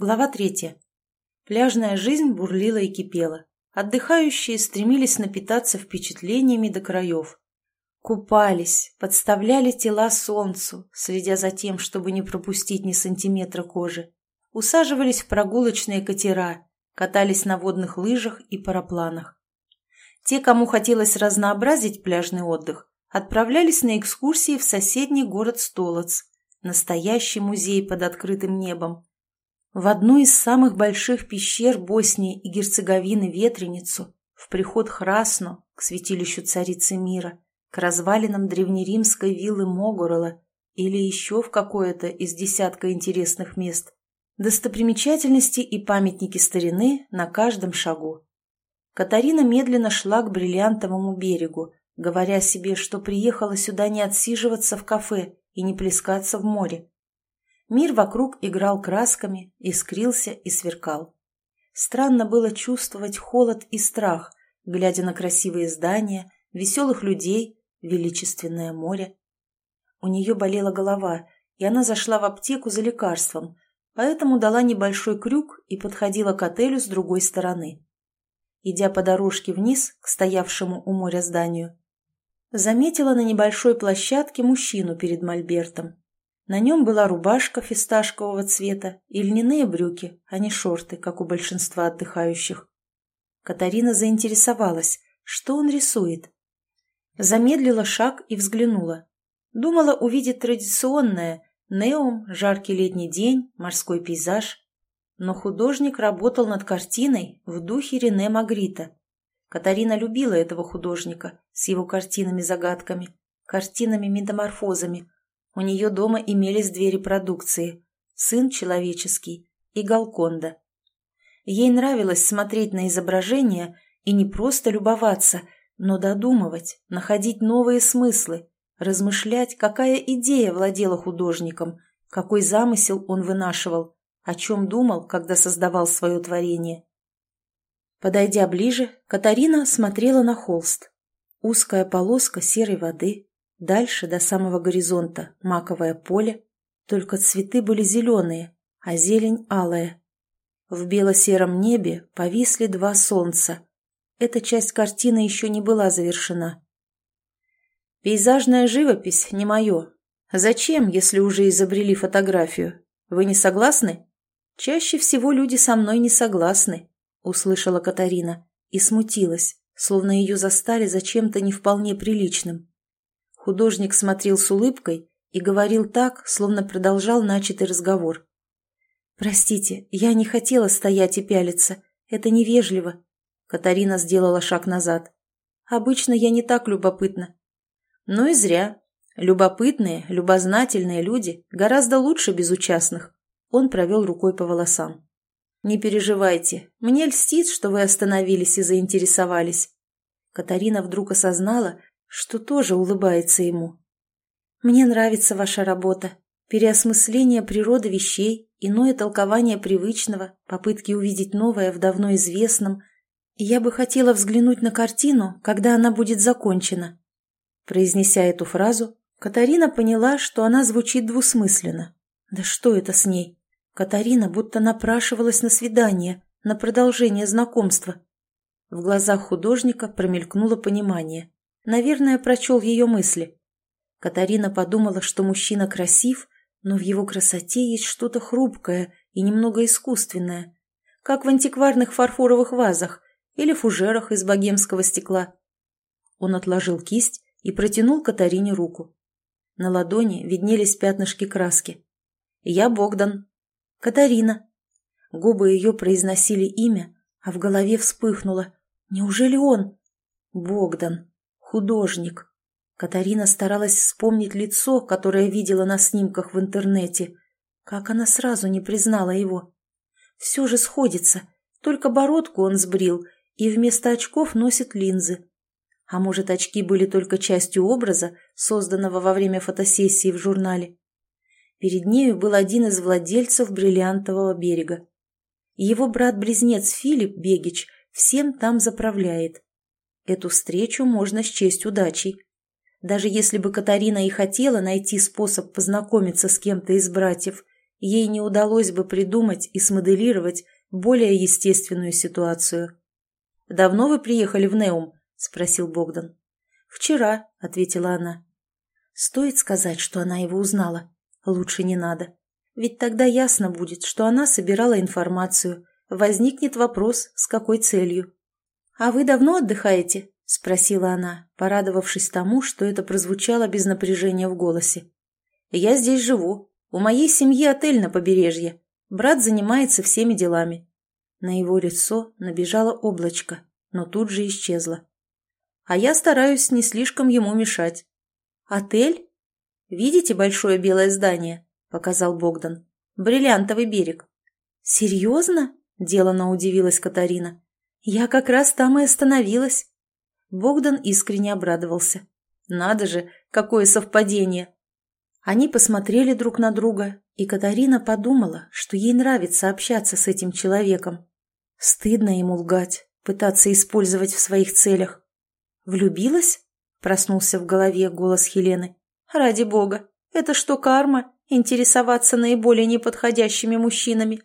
Глава третья. Пляжная жизнь бурлила и кипела. Отдыхающие стремились напитаться впечатлениями до краев. Купались, подставляли тела солнцу, следя за тем, чтобы не пропустить ни сантиметра кожи. Усаживались в прогулочные катера, катались на водных лыжах и парапланах. Те, кому хотелось разнообразить пляжный отдых, отправлялись на экскурсии в соседний город Столоц, настоящий музей под открытым небом, в одну из самых больших пещер Боснии и Герцеговины Ветреницу, в приход Храсну, к святилищу царицы мира, к развалинам древнеримской виллы Могорола или еще в какое-то из десятка интересных мест. Достопримечательности и памятники старины на каждом шагу. Катарина медленно шла к бриллиантовому берегу, говоря себе, что приехала сюда не отсиживаться в кафе и не плескаться в море, Мир вокруг играл красками, искрился и сверкал. Странно было чувствовать холод и страх, глядя на красивые здания, веселых людей, величественное море. У нее болела голова, и она зашла в аптеку за лекарством, поэтому дала небольшой крюк и подходила к отелю с другой стороны. Идя по дорожке вниз к стоявшему у моря зданию, заметила на небольшой площадке мужчину перед мольбертом. На нем была рубашка фисташкового цвета и льняные брюки, а не шорты, как у большинства отдыхающих. Катарина заинтересовалась, что он рисует. Замедлила шаг и взглянула. Думала увидеть традиционное – неум, жаркий летний день, морской пейзаж. Но художник работал над картиной в духе Рене Магрита. Катарина любила этого художника с его картинами-загадками, картинами-метаморфозами – у нее дома имелись две репродукции – «Сын человеческий» и «Галконда». Ей нравилось смотреть на изображения и не просто любоваться, но додумывать, находить новые смыслы, размышлять, какая идея владела художником, какой замысел он вынашивал, о чем думал, когда создавал свое творение. Подойдя ближе, Катарина смотрела на холст. Узкая полоска серой воды, Дальше, до самого горизонта, маковое поле, только цветы были зеленые, а зелень алая. В бело-сером небе повисли два солнца. Эта часть картины еще не была завершена. Пейзажная живопись не мое. Зачем, если уже изобрели фотографию? Вы не согласны? Чаще всего люди со мной не согласны, услышала Катарина и смутилась, словно ее застали за чем-то не вполне приличным. Художник смотрел с улыбкой и говорил так, словно продолжал начатый разговор. «Простите, я не хотела стоять и пялиться. Это невежливо». Катарина сделала шаг назад. «Обычно я не так любопытна». «Ну и зря. Любопытные, любознательные люди гораздо лучше безучастных». Он провел рукой по волосам. «Не переживайте. Мне льстит, что вы остановились и заинтересовались». Катарина вдруг осознала, что тоже улыбается ему. «Мне нравится ваша работа. Переосмысление природы вещей, иное толкование привычного, попытки увидеть новое в давно известном. Я бы хотела взглянуть на картину, когда она будет закончена». Произнеся эту фразу, Катарина поняла, что она звучит двусмысленно. Да что это с ней? Катарина будто напрашивалась на свидание, на продолжение знакомства. В глазах художника промелькнуло понимание. Наверное, прочел ее мысли. Катарина подумала, что мужчина красив, но в его красоте есть что-то хрупкое и немного искусственное, как в антикварных фарфоровых вазах или фужерах из богемского стекла. Он отложил кисть и протянул Катарине руку. На ладони виднелись пятнышки краски. «Я Богдан». «Катарина». Губы ее произносили имя, а в голове вспыхнуло. «Неужели он?» «Богдан». Художник. Катарина старалась вспомнить лицо, которое видела на снимках в интернете. Как она сразу не признала его? Все же сходится. Только бородку он сбрил и вместо очков носит линзы. А может, очки были только частью образа, созданного во время фотосессии в журнале? Перед нею был один из владельцев бриллиантового берега. Его брат-близнец Филипп Бегич всем там заправляет. Эту встречу можно счесть удачей. Даже если бы Катарина и хотела найти способ познакомиться с кем-то из братьев, ей не удалось бы придумать и смоделировать более естественную ситуацию. «Давно вы приехали в Неум?» – спросил Богдан. «Вчера», – ответила она. Стоит сказать, что она его узнала. Лучше не надо. Ведь тогда ясно будет, что она собирала информацию. Возникнет вопрос, с какой целью. «А вы давно отдыхаете?» – спросила она, порадовавшись тому, что это прозвучало без напряжения в голосе. «Я здесь живу. У моей семьи отель на побережье. Брат занимается всеми делами». На его лицо набежало облачко, но тут же исчезло. «А я стараюсь не слишком ему мешать». «Отель? Видите большое белое здание?» — показал Богдан. «Бриллиантовый берег». «Серьезно?» — делано удивилась Катарина. «Я как раз там и остановилась». Богдан искренне обрадовался. «Надо же, какое совпадение!» Они посмотрели друг на друга, и Катарина подумала, что ей нравится общаться с этим человеком. Стыдно ему лгать, пытаться использовать в своих целях. «Влюбилась?» — проснулся в голове голос Хелены. «Ради бога! Это что, карма? интересоваться наиболее неподходящими мужчинами.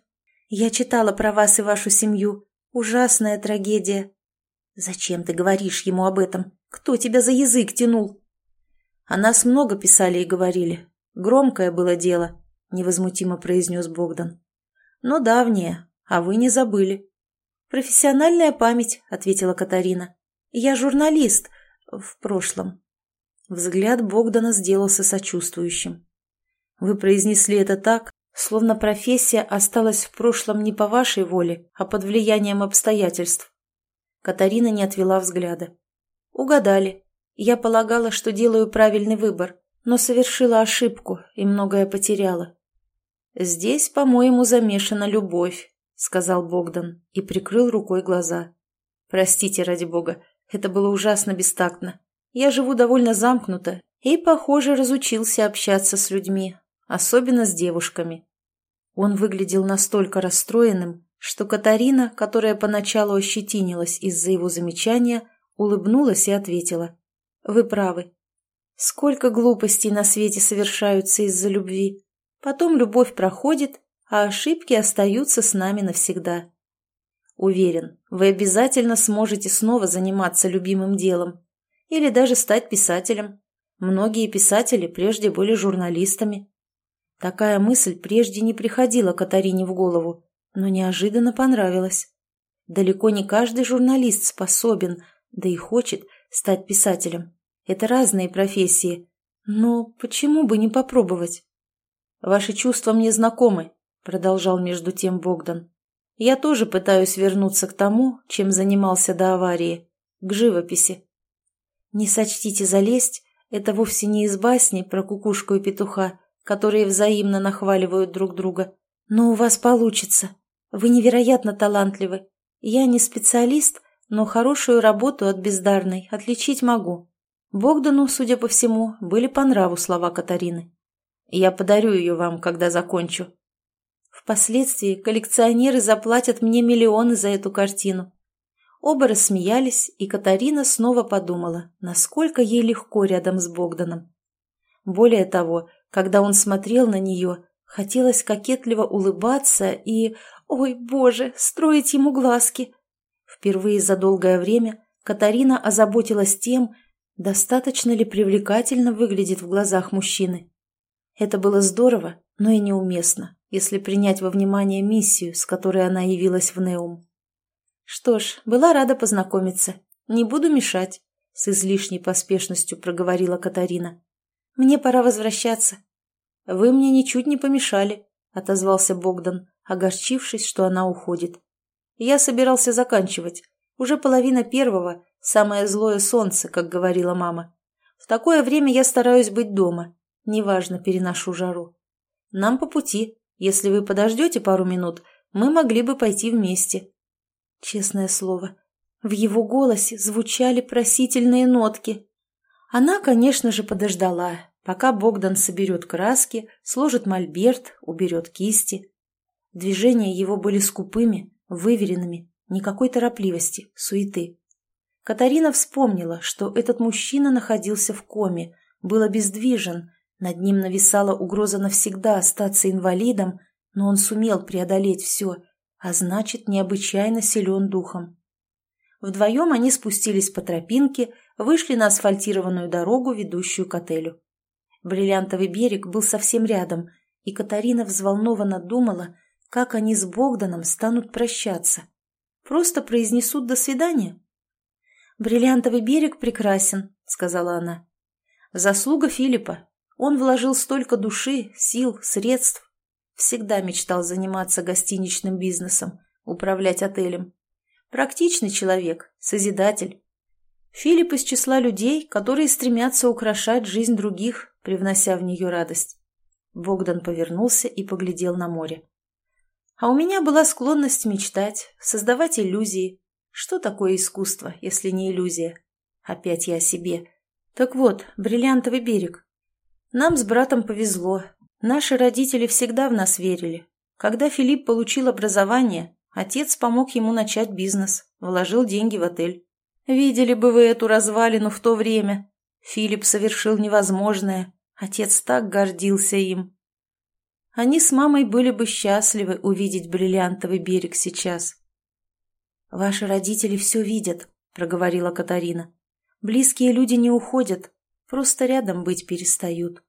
Я читала про вас и вашу семью. Ужасная трагедия. Зачем ты говоришь ему об этом? Кто тебя за язык тянул? О нас много писали и говорили. Громкое было дело, невозмутимо произнес Богдан. Но давнее, а вы не забыли. Профессиональная память, ответила Катарина. Я журналист в прошлом. Взгляд Богдана сделался сочувствующим. Вы произнесли это так, словно профессия осталась в прошлом не по вашей воле, а под влиянием обстоятельств. Катарина не отвела взгляда. Угадали. Я полагала, что делаю правильный выбор, но совершила ошибку и многое потеряла. «Здесь, по-моему, замешана любовь», — сказал Богдан и прикрыл рукой глаза. «Простите, ради бога, это было ужасно бестактно. Я живу довольно замкнуто и, похоже, разучился общаться с людьми, особенно с девушками. Он выглядел настолько расстроенным, что Катарина, которая поначалу ощетинилась из-за его замечания, улыбнулась и ответила. «Вы правы. Сколько глупостей на свете совершаются из-за любви. Потом любовь проходит, а ошибки остаются с нами навсегда. Уверен, вы обязательно сможете снова заниматься любимым делом или даже стать писателем. Многие писатели прежде были журналистами. Такая мысль прежде не приходила Катарине в голову, но неожиданно понравилась. Далеко не каждый журналист способен, да и хочет, стать писателем. Это разные профессии. Но почему бы не попробовать? «Ваши чувства мне знакомы», — продолжал между тем Богдан. «Я тоже пытаюсь вернуться к тому, чем занимался до аварии, к живописи. Не сочтите залезть, это вовсе не из басни про кукушку и петуха, которые взаимно нахваливают друг друга. Но у вас получится. Вы невероятно талантливы. Я не специалист, но хорошую работу от бездарной отличить могу. Богдану, судя по всему, были по нраву слова Катарины. Я подарю ее вам, когда закончу. Впоследствии коллекционеры заплатят мне миллионы за эту картину. Оба рассмеялись, и Катарина снова подумала, насколько ей легко рядом с Богданом. Более того, когда он смотрел на нее, хотелось кокетливо улыбаться и, ой, боже, строить ему глазки. Впервые за долгое время Катарина озаботилась тем, достаточно ли привлекательно выглядит в глазах мужчины. Это было здорово, но и неуместно, если принять во внимание миссию, с которой она явилась в Неум. «Что ж, была рада познакомиться. Не буду мешать», — с излишней поспешностью проговорила Катарина. Мне пора возвращаться. Вы мне ничуть не помешали, отозвался Богдан, огорчившись, что она уходит. Я собирался заканчивать. Уже половина первого, самое злое солнце, как говорила мама. В такое время я стараюсь быть дома. Неважно, переношу жару. Нам по пути. Если вы подождете пару минут, мы могли бы пойти вместе. Честное слово, в его голосе звучали просительные нотки. Она, конечно же, подождала, пока Богдан соберет краски, сложит мольберт, уберет кисти. Движения его были скупыми, выверенными, никакой торопливости, суеты. Катарина вспомнила, что этот мужчина находился в коме, был обездвижен, Над ним нависала угроза навсегда остаться инвалидом, но он сумел преодолеть все, а значит, необычайно силен духом. Вдвоем они спустились по тропинке, вышли на асфальтированную дорогу, ведущую к отелю. Бриллиантовый берег был совсем рядом, и Катарина взволнованно думала, как они с Богданом станут прощаться. Просто произнесут «до свидания». «Бриллиантовый берег прекрасен», — сказала она. «Заслуга Филиппа. Он вложил столько души, сил, средств. Всегда мечтал заниматься гостиничным бизнесом, управлять отелем. Практичный человек, созидатель. Филипп из числа людей, которые стремятся украшать жизнь других, привнося в нее радость. Богдан повернулся и поглядел на море. А у меня была склонность мечтать, создавать иллюзии. Что такое искусство, если не иллюзия? Опять я о себе. Так вот, бриллиантовый берег. Нам с братом повезло. Наши родители всегда в нас верили. Когда Филипп получил образование, отец помог ему начать бизнес, вложил деньги в отель. Видели бы вы эту развалину в то время. Филипп совершил невозможное. Отец так гордился им. Они с мамой были бы счастливы увидеть бриллиантовый берег сейчас. «Ваши родители все видят», — проговорила Катарина. «Близкие люди не уходят, просто рядом быть перестают.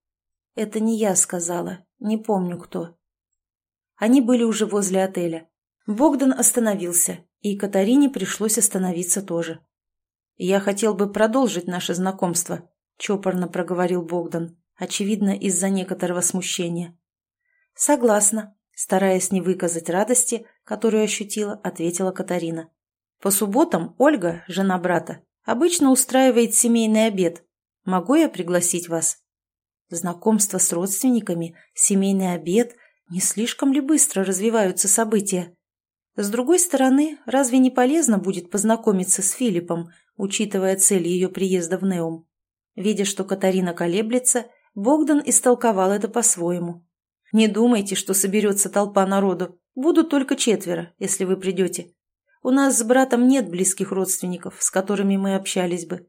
Это не я сказала, не помню кто». Они были уже возле отеля. Богдан остановился, и Катарине пришлось остановиться тоже. «Я хотел бы продолжить наше знакомство», — чопорно проговорил Богдан, очевидно, из-за некоторого смущения. «Согласна», — стараясь не выказать радости, которую ощутила, ответила Катарина. «По субботам Ольга, жена брата, обычно устраивает семейный обед. Могу я пригласить вас?» Знакомство с родственниками, семейный обед — не слишком ли быстро развиваются события? С другой стороны, разве не полезно будет познакомиться с Филиппом, учитывая цель ее приезда в Неум? Видя, что Катарина колеблется, Богдан истолковал это по-своему. Не думайте, что соберется толпа народу. Будут только четверо, если вы придете. У нас с братом нет близких родственников, с которыми мы общались бы.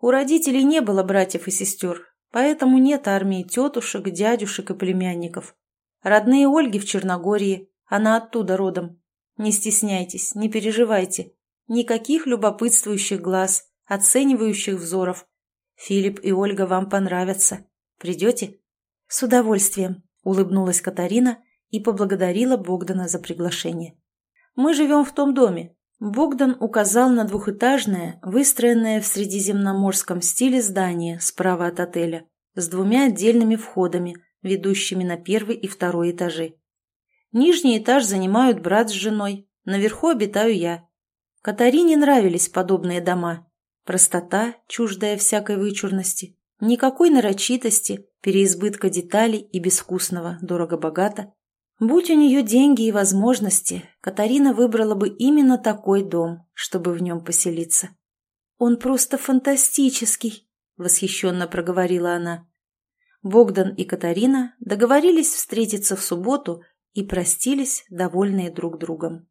У родителей не было братьев и сестер, поэтому нет армии тетушек, дядюшек и племянников. Родные Ольги в Черногории, она оттуда родом. Не стесняйтесь, не переживайте. Никаких любопытствующих глаз, оценивающих взоров. Филипп и Ольга вам понравятся. Придете? С удовольствием улыбнулась Катарина и поблагодарила Богдана за приглашение. «Мы живем в том доме». Богдан указал на двухэтажное, выстроенное в средиземноморском стиле здание справа от отеля, с двумя отдельными входами, ведущими на первый и второй этажи. Нижний этаж занимают брат с женой, наверху обитаю я. Катарине нравились подобные дома. Простота, чуждая всякой вычурности, никакой нарочитости, переизбытка деталей и безвкусного, дорого-богато. Будь у нее деньги и возможности, Катарина выбрала бы именно такой дом, чтобы в нем поселиться. «Он просто фантастический!» — восхищенно проговорила она. Богдан и Катарина договорились встретиться в субботу и простились, довольные друг другом.